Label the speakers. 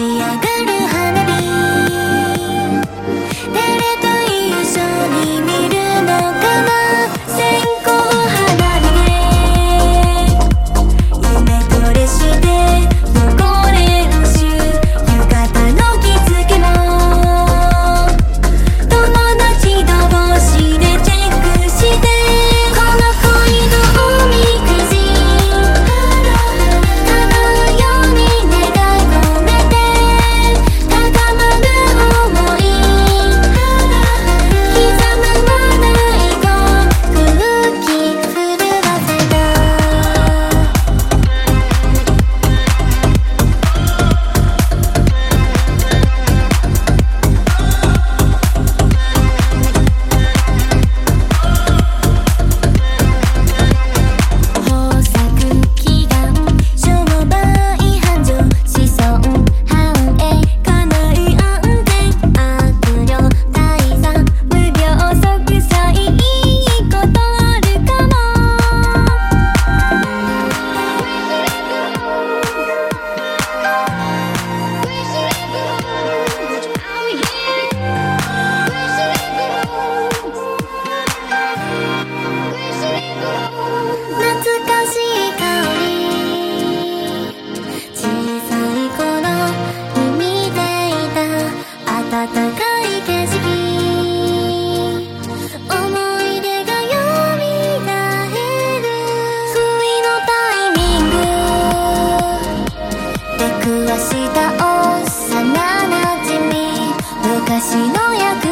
Speaker 1: see I got 私の役